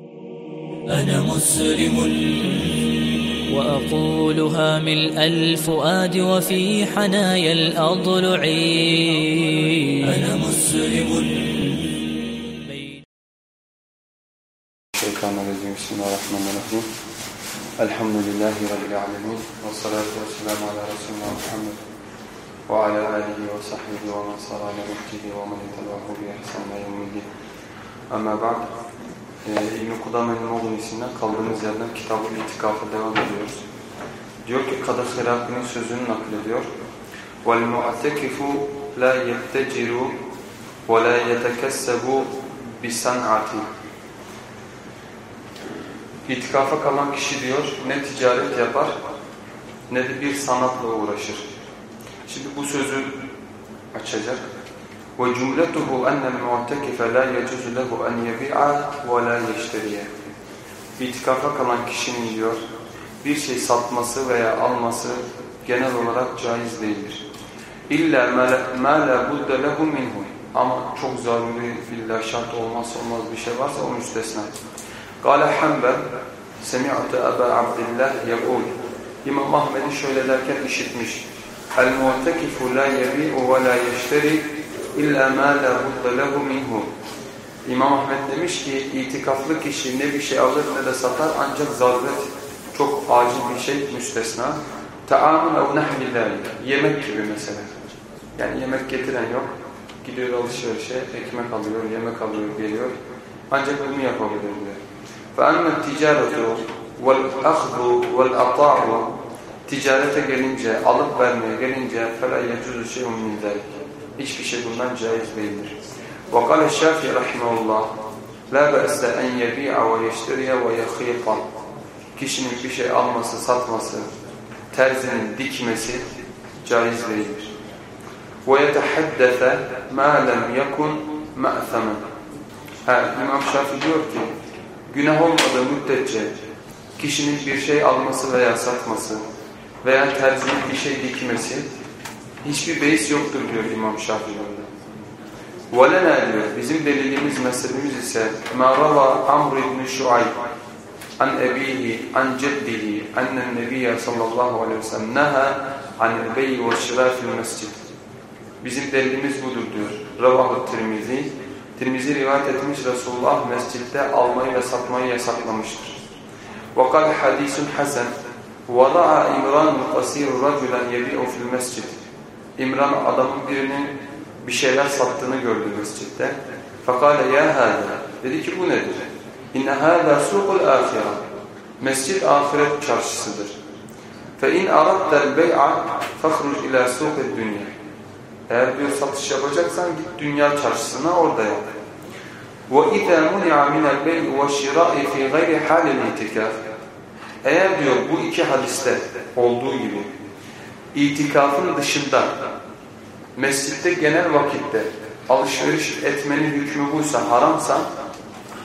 أنا مسلم. وأقولها من الفؤاد وفي حنايا الأضلع. أنا مسلم. الشيطان الرجيم بسم الله الرحمن الرحيم الحمد لله رب العالمين والصلاة والسلام على رسول الله محمد وعلى آله وصحبه ومن صلى على ومن تبعه بإحسان يوم الدين. أما بعد Ee, İbn-i Kudame'nin Muğnisi'nden kaldığımız yerden kitabı itikafa devam ediyoruz. Diyor ki Kadı Hıraki'nin sözünü naklediyor. وَالْمُعْتَكِفُ لَا يَتَّجِرُ وَلَا يَتَكَسَّبُ بِسَنْعَةِ İtikafa kalan kişi diyor ne ticaret yapar ne de bir sanatla uğraşır. Şimdi bu sözü açacak. وَجُمْلَتُهُ أَنَّ الْمُعْتَكِفَ لَا يَجُزُ لَهُ أَنْ يَبِعَ وَلَا يَشْتَرِيَ İtikafa kalan kişinin diyor bir şey satması veya alması genel olarak caiz değildir. İlla مَا لَا بُدَّ لَهُ مِنْهُ Ama çok zaruri, illa şart olmazsa olmaz bir şey varsa o müstesna. قال حنبل سمعت أبا عبد الله يقول İmam Ahmed'i şöyle derken işitmiş. El-mu'tekifu la yebi'u ve la yeşteri illa ma la budda lehu minhu. İmam Ahmed demiş ki itikaflı kişi ne bir şey alır ne de satar ancak zaruret çok acil bir şey müstesna. Ta'amun ev nehmi Yemek gibi mesela. Yani yemek getiren yok. Gidiyor alışverişe, ekmek alıyor, yemek alıyor, geliyor. Ancak bunu yapabilir diyor. فَأَمَّا التِّجَارَةُ وَالْأَخْذُ وَالْأَطَاعُ Ticarete gelince, alıp vermeye gelince فَلَا يَجُزُ شَيْءٌ مِنْ ذَلِكِ Hiçbir şey bundan caiz değildir. وَقَالَ الشَّافِي رَحِمَهُ اللّٰهِ لَا بَأْسَ اَنْ يَبِيعَ وَيَشْتَرِيَ وَيَخِيطًا Kişinin bir şey alması, satması, terzinin dikmesi caiz değildir. وَيَتَحَدَّثَ مَا لَمْ يَكُنْ مَأْثَمًا İmam Şafii diyor ki günah olmadığı müddetçe kişinin bir şey alması veya satması veya terzinin bir şey dikmesi hiçbir beis yoktur diyor İmam Şafii orada. وَلَنَا diyor bizim delilimiz mezhebimiz ise مَا رَوَى عَمْرِ بْنِ شُعَيْبٍ عن أبيه عن جده أن النبي صلى الله عليه وسلم نهى عن البيع والشراء في المسجد Bizim delilimiz budur diyor. Ravahu Tirmizi. Tirmizi rivayet etmiş Resulullah mescitte almayı ve satmayı yasaklamıştır. وقال حديث حسن وضع İmran القصير رجلا يبيع في المسجد İmran adamın birinin bir şeyler sattığını gördü mescitte. Fakale ya hâdâ. Dedi ki bu nedir? İnne hâdâ suqul âfirâ. Mescid ahiret çarşısıdır. Fe in aradtel bey'a fahruc ila suqid dünya. Eğer diyor satış yapacaksan git dünya çarşısına orada yap. Ve izâ muni'a minel bey'i ve şirâ'i fî gayri hâlil itikâf. Eğer diyor bu iki hadiste olduğu gibi itikafın dışında mescitte genel vakitte alışveriş etmenin hükmü buysa haramsa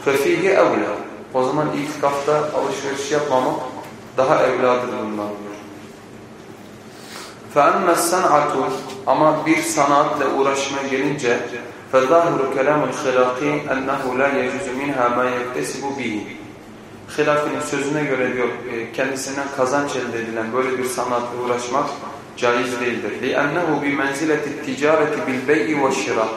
فَفِيهِ اَوْلَى O zaman itikafta alışveriş yapmamak daha evladır bundan diyor. فَأَمَّا السَّنْعَةُ Ama bir sanatla uğraşmaya gelince فَظَاهُرُ كَلَامُ الْخِلَاقِ اَنَّهُ لَا يَجُزُ مِنْهَا مَا يَكْتَسِبُ بِهِ Hilafinin sözüne göre diyor kendisinden kazanç elde edilen böyle bir sanatla uğraşmak caiz değildir. لِأَنَّهُ بِمَنْزِلَةِ التِّجَارَةِ بِالْبَيْءِ وَالشِّرَةِ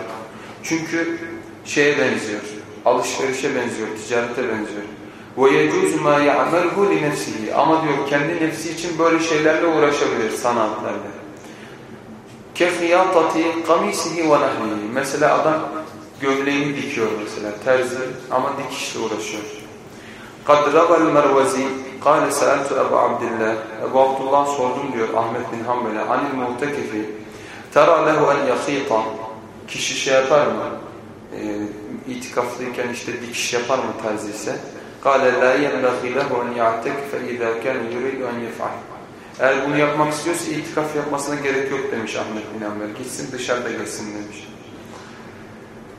Çünkü şeye benziyor, alışverişe benziyor, ticarete benziyor. وَيَجُوزُ مَا يَعْمَلْهُ لِنَفْسِهِ Ama diyor kendi nefsi için böyle şeylerle uğraşabilir sanatlarla. كَخِيَاطَةِ قَمِيسِهِ وَنَحْنِهِ Mesela adam gömleğini dikiyor mesela, terzi ama dikişle uğraşıyor. قَدْ رَبَ الْمَرْوَزِي Kale seltu Ebu Abdillah. Ebu Abdullah sordum diyor Ahmet bin Hanbel'e. Anil muhtekifi. Tera lehu en yakita. Kişi şey yapar mı? E, itikaflıyken işte dikiş yapar mı tarzı ise. Kale la yenbehi lehu en ya'tek fe izâ kâne yuridu en yef'al. Eğer bunu yapmak istiyorsa itikaf yapmasına gerek yok demiş Ahmet bin Hanbel. Gitsin dışarıda gelsin demiş.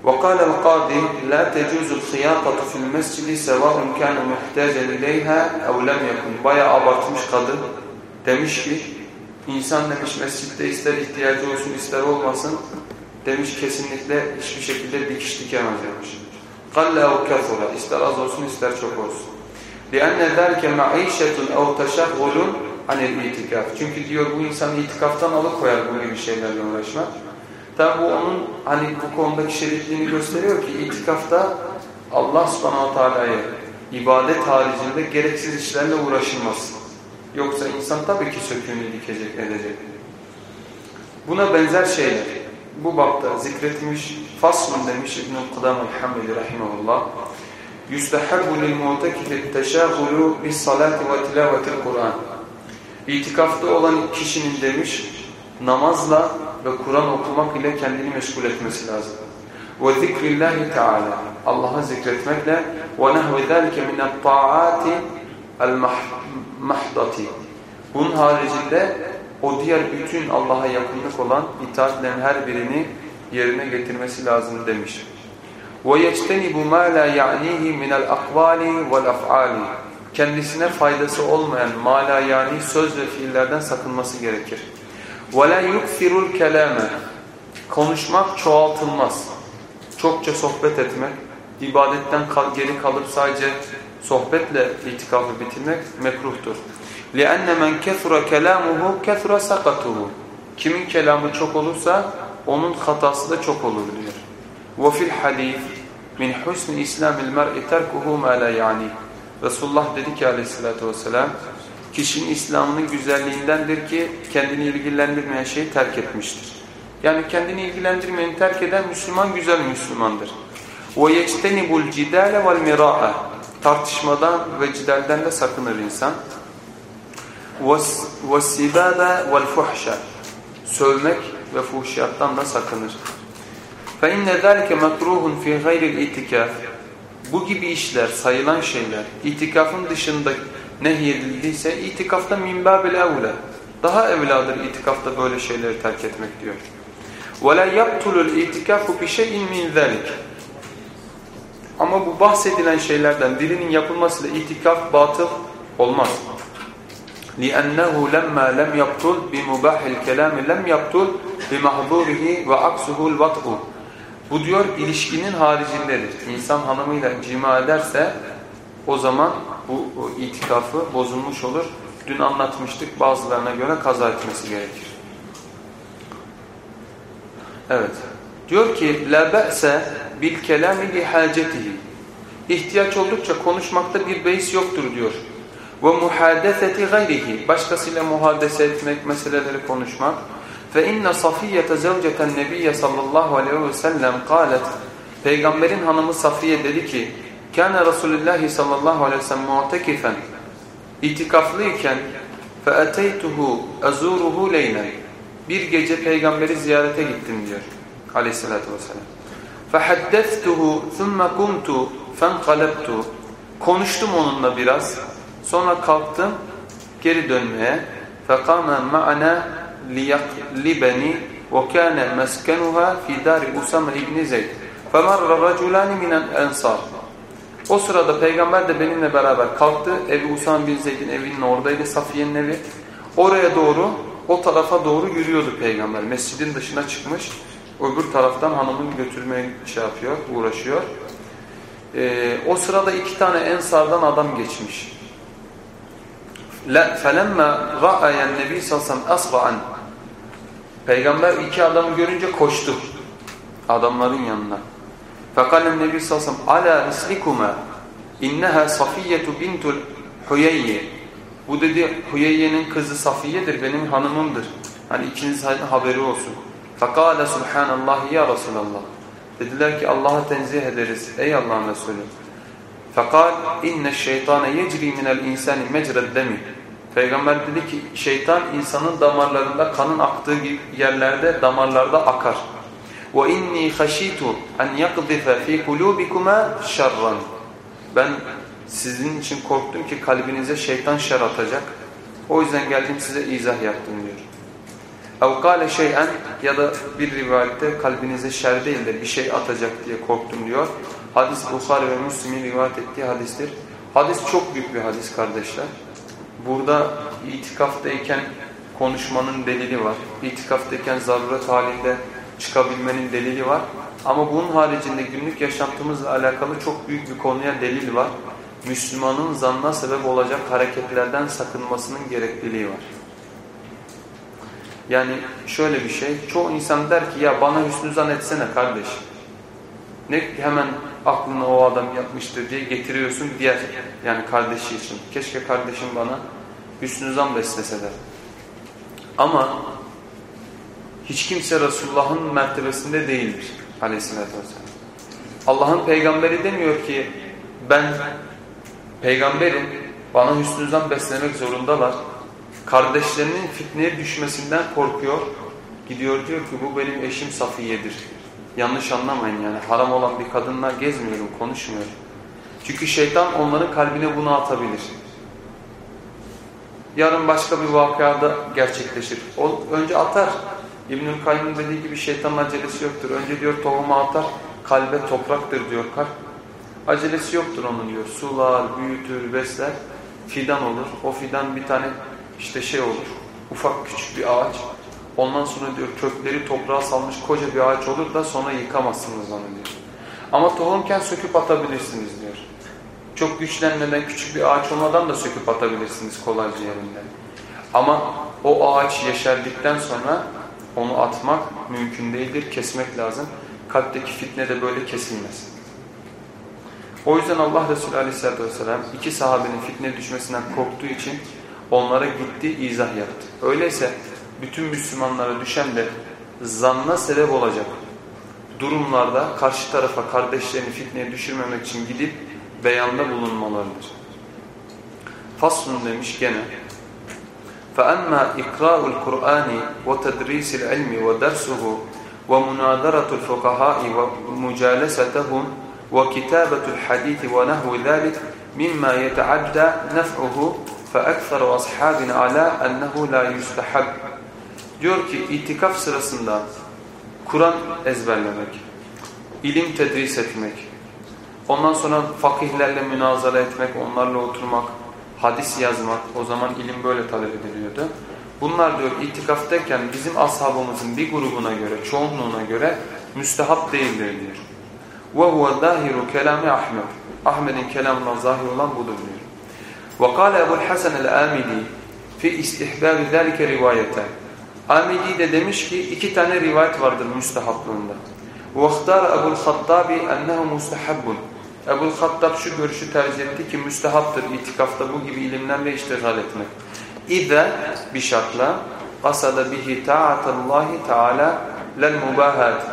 وقال القاضي لا تجوز الخياطة في المسجد سواء كان محتاجا إليها أو لم يكن Bayağı abartmış kadın. Demiş ki insan demiş mescitte ister ihtiyacı olsun ister olmasın demiş kesinlikle hiçbir şekilde dikiş dikemez demiş. قَلَّ اَوْ كَثُرَ İster az olsun ister çok olsun. لِأَنَّ ذَلْكَ مَعِيشَةٌ اَوْ تَشَغُّلٌ عَنِ الْاِتِكَافِ Çünkü diyor bu insan itikaftan alıkoyar bu gibi şeylerle uğraşmak. Tabi bu onun hani bu konudaki şeritliğini gösteriyor ki itikafta Allah subhanahu teala'ya ibadet haricinde gereksiz işlerle uğraşılmaz. Yoksa insan tabii ki söküğünü dikecek, edecek. Buna benzer şeyler bu bapta zikretmiş, faslun demiş İbn-i Kudam el-Hamidi rahimahullah. يُسْتَحَبُّ لِلْمُعْتَكِفِ التَّشَاغُلُ بِالصَّلَاةِ وَتِلَاوَةِ الْقُرْآنِ İtikafta olan kişinin demiş, namazla ve Kur'an okumak ile kendini meşgul etmesi lazım. وَذِكْرِ اللّٰهِ تَعَالَى Allah'ı zikretmekle وَنَهْوِ ذَلِكَ مِنَ الطَّاعَاتِ الْمَحْضَةِ Bunun haricinde o diğer bütün Allah'a yakınlık olan itaatlerin her birini yerine getirmesi lazım demiş. وَيَجْتَنِبُ مَا لَا يَعْنِيهِ مِنَ الْأَقْوَالِ وَالْأَفْعَالِ Kendisine faydası olmayan mala yani söz ve fiillerden sakınması gerekir. وَلَا يُكْثِرُ الْكَلَامَ Konuşmak çoğaltılmaz. Çokça sohbet etmek, ibadetten geri kalıp sadece sohbetle itikafı bitirmek mekruhtur. لِأَنَّ مَنْ كَثُرَ كَلَامُهُ كَثُرَ سَقَتُهُ Kimin kelamı çok olursa onun hatası da çok olur diyor. وَفِي الْحَدِيثِ مِنْ حُسْنِ إِسْلَامِ الْمَرْءِ تَرْكُهُ مَا لَا يَعْنِي Resulullah dedi ki aleyhissalatü vesselam kişinin İslam'ının güzelliğindendir ki kendini ilgilendirmeyen şeyi terk etmiştir. Yani kendini ilgilendirmeyen terk eden Müslüman güzel Müslümandır. وَيَجْتَنِبُ الْجِدَالَ وَالْمِرَاءَ Tartışmadan ve cidalden de sakınır insan. وَالسِّبَابَ وَالْفُحْشَ Sövmek ve fuhşiyattan da sakınır. فَاِنَّ ذَلِكَ مَكْرُوهٌ فِي غَيْرِ الْاِتِكَافِ Bu gibi işler, sayılan şeyler, itikafın dışında nehyedildiyse itikafta minbabil evle. Daha evladır itikafta böyle şeyleri terk etmek diyor. وَلَا يَبْتُلُ الْاِتِكَافُ بِشَيْءٍ مِنْ ذَلِكَ Ama bu bahsedilen şeylerden birinin yapılmasıyla itikaf batıl olmaz. لِأَنَّهُ لَمَّا لَمْ يَبْتُلْ بِمُبَاحِ الْكَلَامِ لَمْ يَبْتُلْ بِمَحْضُورِهِ وَأَقْسُهُ الْوَطْءُ Bu diyor ilişkinin haricindedir. İnsan hanımıyla cima ederse o zaman bu itikafı bozulmuş olur. Dün anlatmıştık bazılarına göre kaza etmesi gerekir. Evet. Diyor ki la ba'se bil kelami li hacetihi. İhtiyaç oldukça konuşmakta bir beis yoktur diyor. Ve muhadeseti gayrihi. Başkasıyla muhadese etmek, meseleleri konuşmak. Fe inne Safiyete zevceten Nebiye sallallahu aleyhi ve sellem kalet. Peygamberin hanımı Safiye dedi ki: "Kana Resulullah sallallahu aleyhi ve sellem mu'tekifen." İtikaflıyken fe eteytuhu azuruhu leylen. Bir gece peygamberi ziyarete gittim diyor aleyhissalatü vesselam. فَحَدَّثْتُهُ ثُمَّ قُمْتُ فَانْقَلَبْتُ Konuştum onunla biraz. Sonra kalktım geri dönmeye. فَقَامَ مَعَنَا لِيَقْلِبَنِي وَكَانَ مَسْكَنُهَا فِي دَارِ أُسَمَ İbni Zeyd فَمَرَّ رَجُلَانِ مِنَ الْاَنْصَارِ O sırada peygamber de benimle beraber kalktı. Ebu Usam bin Zeyd'in evinin oradaydı. Safiye'nin evi. Oraya doğru, o tarafa doğru yürüyordu peygamber. Mescidin dışına çıkmış. Öbür taraftan hanımını götürmeye şey yapıyor, uğraşıyor. Ee, o sırada iki tane ensardan adam geçmiş. فَلَمَّا رَأَيَ النَّبِي سَلْسَمْ أَصْرَعًا Peygamber iki adamı görünce koştu. Adamların yanına. فَقَالَ النَّبِي سَلْسَمْ عَلَى رِسْلِكُمَا İnneha Safiyetu bintul Huyeyye. Bu dedi Huyeyye'nin kızı Safiye'dir, benim hanımımdır. Hani ikiniz haberi olsun. Fekale subhanallah ya Resulallah. Dediler ki Allah'a tenzih ederiz ey Allah'ın Resulü. Fekal inne şeytane yecri minel insani mecred demi. Peygamber dedi ki şeytan insanın damarlarında kanın aktığı yerlerde damarlarda akar. Ve inni haşitu en yakdife fi kulubikuma şerran. Ben sizin için korktum ki kalbinize şeytan şer atacak. O yüzden geldim size izah yaptım diyor. Evkale şeyen ya da bir rivayette kalbinize şer değil de bir şey atacak diye korktum diyor. Hadis Bukhari ve Müslim'in rivayet ettiği hadistir. Hadis çok büyük bir hadis kardeşler. Burada itikaftayken konuşmanın delili var. İtikaftayken zaruret halinde çıkabilmenin delili var. Ama bunun haricinde günlük yaşantımızla alakalı çok büyük bir konuya delil var. Müslümanın zanna sebep olacak hareketlerden sakınmasının gerekliliği var. Yani şöyle bir şey, çoğu insan der ki ya bana hüsnü zan etsene kardeş. Ne hemen aklına o adam yapmıştır diye getiriyorsun diğer yani kardeşi için. Keşke kardeşim bana hüsnü zan besleseler. Ama hiç kimse Resulullah'ın mertebesinde değildir aleyhissalatü vesselam. Allah'ın peygamberi demiyor ki ben peygamberim bana hüsnü zan beslemek zorundalar. Kardeşlerinin fitneye düşmesinden korkuyor. Gidiyor diyor ki bu benim eşim Safiye'dir. Yanlış anlamayın yani haram olan bir kadınla gezmiyorum, konuşmuyorum. Çünkü şeytan onların kalbine bunu atabilir. Yarın başka bir vakıada gerçekleşir. O önce atar. İbnül Kayyum'un dediği gibi şeytanın acelesi yoktur. Önce diyor tohumu atar, kalbe topraktır diyor kalp. Acelesi yoktur onun diyor. Sular, büyütür, besler, fidan olur. O fidan bir tane işte şey olur, ufak küçük bir ağaç. Ondan sonra diyor kökleri toprağa salmış koca bir ağaç olur da sonra yıkamazsınız onu diyor. Ama tohumken söküp atabilirsiniz diyor. Çok güçlenmeden küçük bir ağaç olmadan da söküp atabilirsiniz kolayca yerinden. Ama o ağaç yeşerdikten sonra onu atmak mümkün değildir, kesmek lazım. Kalpteki fitne de böyle kesilmez. O yüzden Allah Resulü Aleyhisselatü Vesselam iki sahabenin fitne düşmesinden korktuğu için onlara gitti, izah yaptı. Öyleyse bütün Müslümanlara düşen de zanna sebep olacak durumlarda karşı tarafa kardeşlerini fitneye düşürmemek için gidip beyanda bulunmalarıdır. Faslun demiş gene فَأَمَّا إِقْرَاءُ الْقُرْآنِ وَتَدْرِيسِ الْعِلْمِ وَدَرْسُهُ وَمُنَاذَرَةُ الْفُقَهَاءِ وَمُجَالَسَتَهُمْ وَكِتَابَةُ الْحَدِيثِ وَنَهْوِ ذَلِكَ مِمَّا يَتَعَدَّى نَفْعُهُ فَأَكْثَرُ أَصْحَابٍ عَلَى أَنَّهُ لَا يُسْتَحَبْ Diyor ki itikaf sırasında Kur'an ezberlemek, ilim tedris etmek, ondan sonra fakihlerle münazara etmek, onlarla oturmak, hadis yazmak, o zaman ilim böyle talep ediliyordu. Bunlar diyor itikaftayken bizim ashabımızın bir grubuna göre, çoğunluğuna göre müstehap değildir diyor. وَهُوَ ظَاهِرُ كَلَامِ Ahmed. Ahmet'in kelamından zahir olan budur diyor. وَقَالَ أَبُو الْحَسَنِ الْآمِدِي fi istihbab zalika rivayeten. Amidi de demiş ki iki tane rivayet vardır müstehaplığında. وَاخْتَارَ أَبُو الْخَطَّابِ أَنَّهُ مُسْتَحَبٌ Ebu'l Hattab şu görüşü tercih etti ki müstehaptır itikafta bu gibi ilimlerle iştigal etmek. İze bir şartla qasada bihi ta'atallahi teala lel mubahat.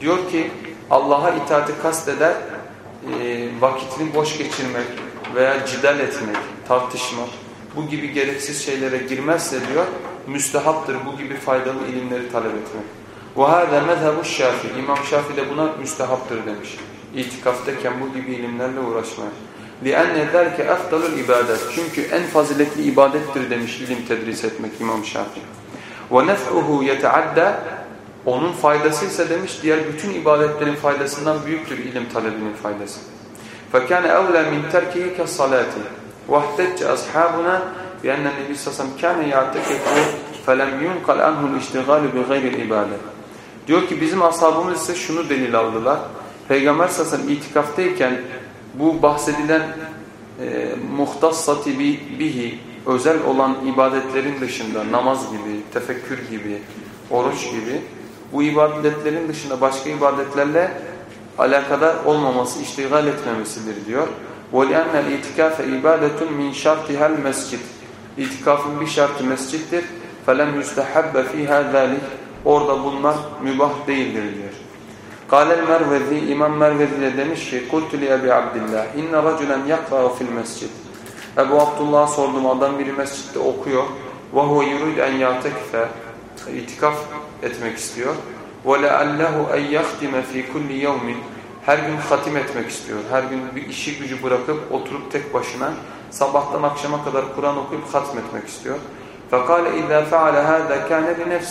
Diyor ki Allah'a itaati kasteder e, vakitini boş geçirmek veya cidal etmek, tartışmak bu gibi gereksiz şeylere girmezse diyor müstehaptır bu gibi faydalı ilimleri talep etmek. وَهَذَا مَذْهَبُ الشَّافِي İmam Şafii de buna müstehaptır demiş. İtikaftayken bu gibi ilimlerle uğraşmaya. لِأَنَّ ذَلْكَ اَفْضَلُ ibadet. Çünkü en faziletli ibadettir demiş ilim tedris etmek İmam Şafii. وَنَفْعُهُ يَتَعَدَّى Onun faydası ise demiş diğer bütün ibadetlerin faydasından büyüktür ilim talebinin faydası. فَكَانَ اَوْلَى مِنْ تَرْكِهِ كَالصَّلَاتِ وَاحْتَجَّ أَصْحَابُنَا بِأَنَّ النَّبِي سَسَمْ كَانَ يَعْتَكِفُ فَلَمْ يُنْقَلْ عَنْهُ الْاِشْتِغَالُ بِغَيْرِ الْاِبَادَةِ Diyor ki bizim ashabımız ise şunu delil aldılar. Peygamber sallallahu itikaftayken bu bahsedilen e, muhtassati bihi özel olan ibadetlerin dışında namaz gibi, tefekkür gibi, oruç gibi bu ibadetlerin dışında başka ibadetlerle alakadar olmaması, iştigal etmemesidir diyor. وَلِأَنَّ الْاِتِكَافَ اِبَادَةٌ مِنْ شَرْتِهَا الْمَسْجِدِ İtikafın bir şartı mescittir. فَلَمْ يُسْتَحَبَّ ف۪يهَا ذَٰلِكِ Orada bunlar mübah değildir diyor. Kâlel Mervezi, İmam Mervezi de demiş ki Kultu li Ebi Abdillah inne racülen yakra'u fil mescid. Ebu Abdullah'a sordum adam biri mescitte okuyor. Ve huve yurid en yatekife etmek istiyor. Ve leallehu en yahtime fi kulli yevmin. Her gün hatim etmek istiyor. Her gün bir işi gücü bırakıp oturup tek başına sabahtan akşama kadar Kur'an okuyup hatmetmek istiyor. Fakale izâ feale hâdâ kâne li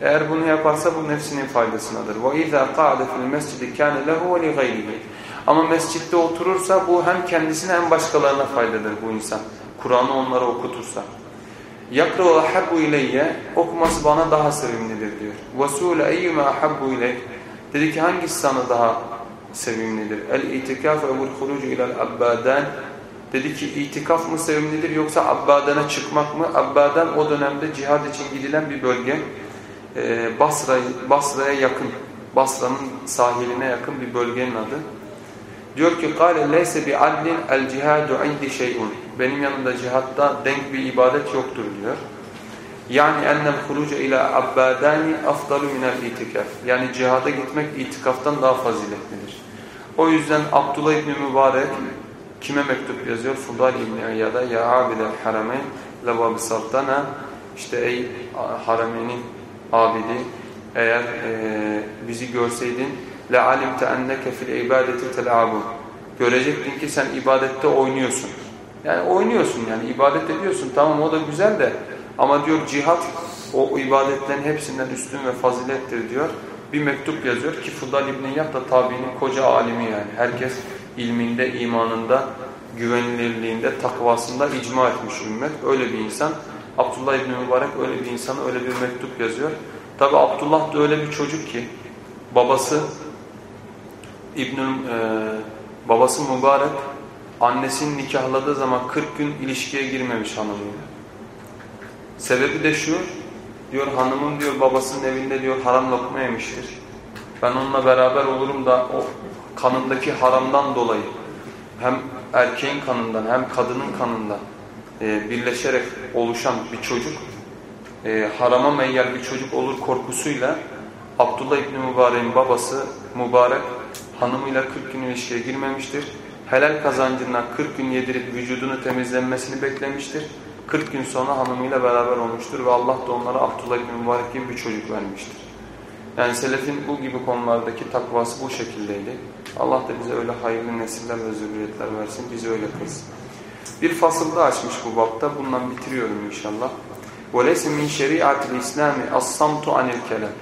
eğer bunu yaparsa bu nefsinin faydasınadır. وَاِذَا قَعْدَ فِي الْمَسْجِدِ كَانَ لَهُ وَلِغَيْرِهِ Ama mescitte oturursa bu hem kendisine hem başkalarına faydadır bu insan. Kur'an'ı onlara okutursa. Yakra'u ahabbu ileyye okuması bana daha sevimlidir diyor. Vesule eyyüme ahabbu ileyk dedi ki hangisi sana daha sevimlidir? El itikaf ve vul hurucu ilel abbadan dedi ki itikaf mı sevimlidir yoksa abbadana çıkmak mı? Abbadan o dönemde cihad için gidilen bir bölge. Ee, Basra Basra'ya yakın, Basra'nın sahiline yakın bir bölgenin adı. Diyor ki قال ليس بعدل الجهاد عندي شيء. Benim yanımda cihatta denk bir ibadet yoktur diyor. Yani ennel hurucu ila abbadani afdalu minel itikaf. Yani cihada gitmek itikaftan daha faziletlidir. O yüzden Abdullah İbni Mübarek kime mektup yazıyor? Fudal İbni Eyyad'a ya abidel harameyn levabi saltana işte ey haramenin abidi eğer e, bizi görseydin le alimte enneke fil ibadeti telabun görecektin ki sen ibadette oynuyorsun. Yani oynuyorsun yani ibadet ediyorsun tamam o da güzel de ama diyor cihat o ibadetlerin hepsinden üstün ve fazilettir diyor. Bir mektup yazıyor ki Fudal İbni Yah da tabiinin koca alimi yani. Herkes ilminde, imanında, güvenilirliğinde, takvasında icma etmiş ümmet. Öyle bir insan. Abdullah İbni Mübarek öyle bir insana öyle bir mektup yazıyor. Tabi Abdullah da öyle bir çocuk ki babası İbn e, babası mübarek annesini nikahladığı zaman 40 gün ilişkiye girmemiş hanımıyla. Sebebi de şu, diyor hanımım diyor babasının evinde diyor haram lokma yemiştir. Ben onunla beraber olurum da o kanındaki haramdan dolayı hem erkeğin kanından hem kadının kanından e, birleşerek oluşan bir çocuk e, harama meyyal bir çocuk olur korkusuyla Abdullah İbni Mübarek'in babası mübarek hanımıyla 40 gün ilişkiye girmemiştir. Helal kazancından 40 gün yedirip vücudunu temizlenmesini beklemiştir. 40 gün sonra hanımıyla beraber olmuştur ve Allah da onlara Abdullah İbni Mübarek gibi bir çocuk vermiştir. Yani selefin bu gibi konulardaki takvası bu şekildeydi. Allah da bize öyle hayırlı nesiller ve zürriyetler versin, bizi öyle kılsın. Bir fasılda açmış bu bapta, bundan bitiriyorum inşallah. وَلَيْسَ مِنْ شَرِيعَةِ الْاِسْلَامِ الصَّمْتُ عَنِ الْكَلَمِ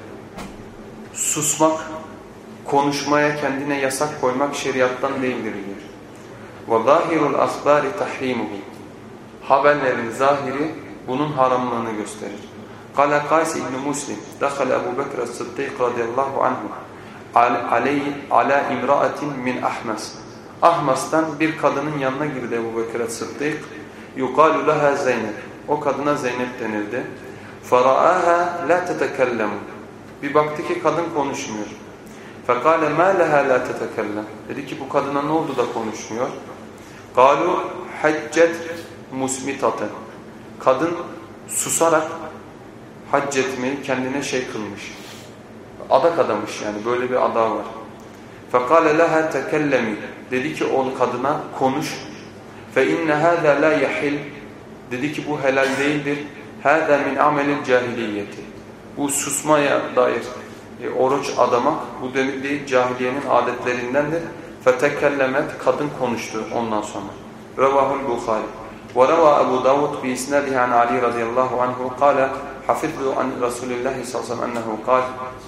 Susmak, konuşmaya kendine yasak koymak şeriattan değildir diyor. وَظَاهِرُ الْأَخْبَارِ تَحْرِيمُهُ Haberlerin zahiri bunun haramlığını gösterir. قال قاس İbn Muslim دخل Ebu Bekir الصديق radıyallahu anhu ala imra'atin min Ahmas. Ahmas'tan bir kadının yanına girdi Ebu Bekir Sıddık. Yukalu laha Zeynep. O kadına Zeynep denildi. Faraaha la tetekellem. Bir baktı ki kadın konuşmuyor. Fekale ma leha la tetekellem. Dedi ki bu kadına ne oldu da konuşmuyor? Galu haccet musmitaten. Kadın susarak hac etmeyi kendine şey kılmış. Adak adamış yani böyle bir ada var. فَقَالَ لَهَا تَكَلَّمِ Dedi ki o kadına konuş. فَاِنَّ هَذَا لَا يَحِلْ Dedi ki bu helal değildir. هَذَا مِنْ عَمَلِ الْجَاهِلِيَّةِ Bu susmaya dair e, oruç adamak bu değil cahiliyenin adetlerindendir. فَتَكَلَّمَتْ Kadın konuştu ondan sonra. Revahul Bukhari. وروى أبو داود بإسناده عن علي رضي الله عنه قال حفظت عن رسول الله صلى الله عليه وسلم أنه قال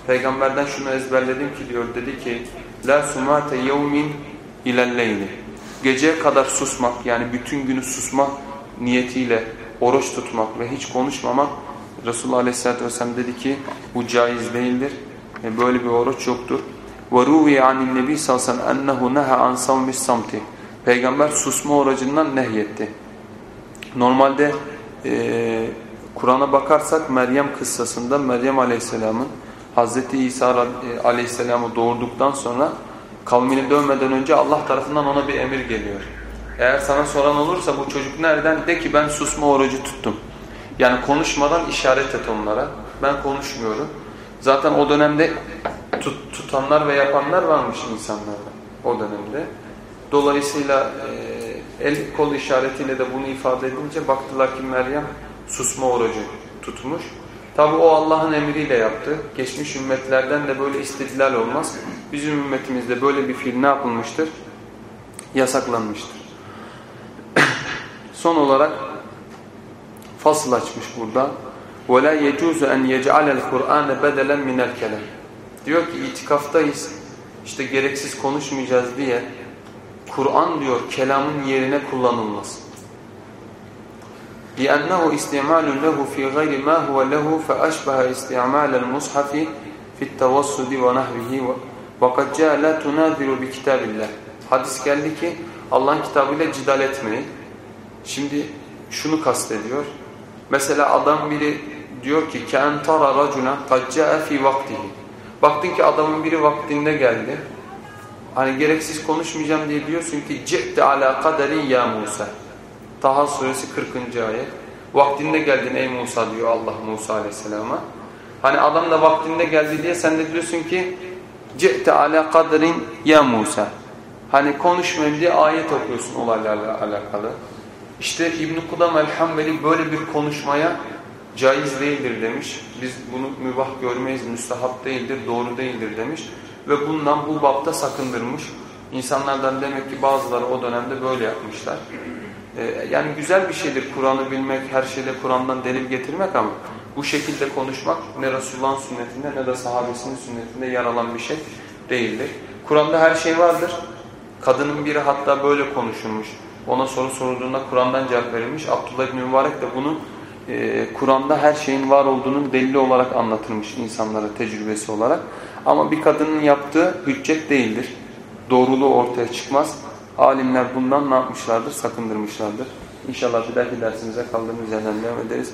Peygamberden şunu ezberledim ki diyor dedi ki la sumate yevmin ilelleyli geceye kadar susmak yani bütün günü susmak niyetiyle oruç tutmak ve hiç konuşmamak Resulullah Aleyhisselatü Vesselam dedi ki bu caiz değildir. E böyle bir oruç yoktur. وَرُوِيَ عَنِ النَّبِي sallallahu aleyhi ve sellem اَنَّهُ نَهَا عَنْ صَوْمِ السَّمْتِ Peygamber susma orucundan nehyetti. Normalde e, Kur'an'a bakarsak Meryem kıssasında Meryem Aleyhisselam'ın Hazreti İsa Aleyhisselam'ı doğurduktan sonra kavmini dövmeden önce Allah tarafından ona bir emir geliyor. Eğer sana soran olursa bu çocuk nereden? De ki ben susma orucu tuttum. Yani konuşmadan işaret et onlara. Ben konuşmuyorum. Zaten o dönemde tut, tutanlar ve yapanlar varmış insanlarda o dönemde. Dolayısıyla e, el kol işaretiyle de bunu ifade edince baktılar ki Meryem susma orucu tutmuş. Tabi o Allah'ın emriyle yaptı. Geçmiş ümmetlerden de böyle istidlal olmaz. Bizim ümmetimizde böyle bir fiil ne yapılmıştır? Yasaklanmıştır. Son olarak fasıl açmış burada. وَلَا يَجُوزُ اَنْ يَجْعَلَ الْقُرْآنَ بَدَلًا مِنَ الْكَلَمِ Diyor ki itikaftayız. İşte gereksiz konuşmayacağız diye Kur'an diyor kelamın yerine kullanılmaz. لأنه استعمال له في غير ما هو له فأشبه استعمال المصحف في التوسد ونحوه وقد جاء لا تناظر بكتاب الله Hadis geldi ki Allah'ın kitabıyla cidal etmeyin. Şimdi şunu kastediyor. Mesela adam biri diyor ki كَاَنْ تَرَ رَجُنَا قَدْ جَاءَ فِي وَقْتِهِ Baktın ki adamın biri vaktinde geldi. Hani gereksiz konuşmayacağım diye diyorsun ki ci'te ala kaderi ya Musa. Taha suresi 40. ayet. Vaktinde geldin ey Musa diyor Allah Musa aleyhisselama. Hani adam da vaktinde geldi diye sen de diyorsun ki ci'te ala kaderin ya Musa. Hani konuşmayayım diye ayet okuyorsun olaylarla alakalı. İşte İbn-i Kudam el-Hambeli böyle bir konuşmaya caiz değildir demiş. Biz bunu mübah görmeyiz, müstahap değildir, doğru değildir demiş. Ve bundan bu bapta sakındırmış. İnsanlardan demek ki bazıları o dönemde böyle yapmışlar. Ee, yani güzel bir şeydir Kur'an'ı bilmek, her şeyde Kur'an'dan delil getirmek ama bu şekilde konuşmak ne Resulullah'ın sünnetinde ne de sahabesinin sünnetinde yer alan bir şey değildir. Kur'an'da her şey vardır. Kadının biri hatta böyle konuşulmuş. Ona soru sorulduğunda Kur'an'dan cevap verilmiş. Abdullah İbni Mübarek de bunu e, Kur'an'da her şeyin var olduğunun delili olarak anlatılmış insanlara tecrübesi olarak. Ama bir kadının yaptığı hüccet değildir. Doğruluğu ortaya çıkmaz. Alimler bundan ne yapmışlardır? Sakındırmışlardır. İnşallah bir dahaki dersimize kaldığımız yerden devam ederiz.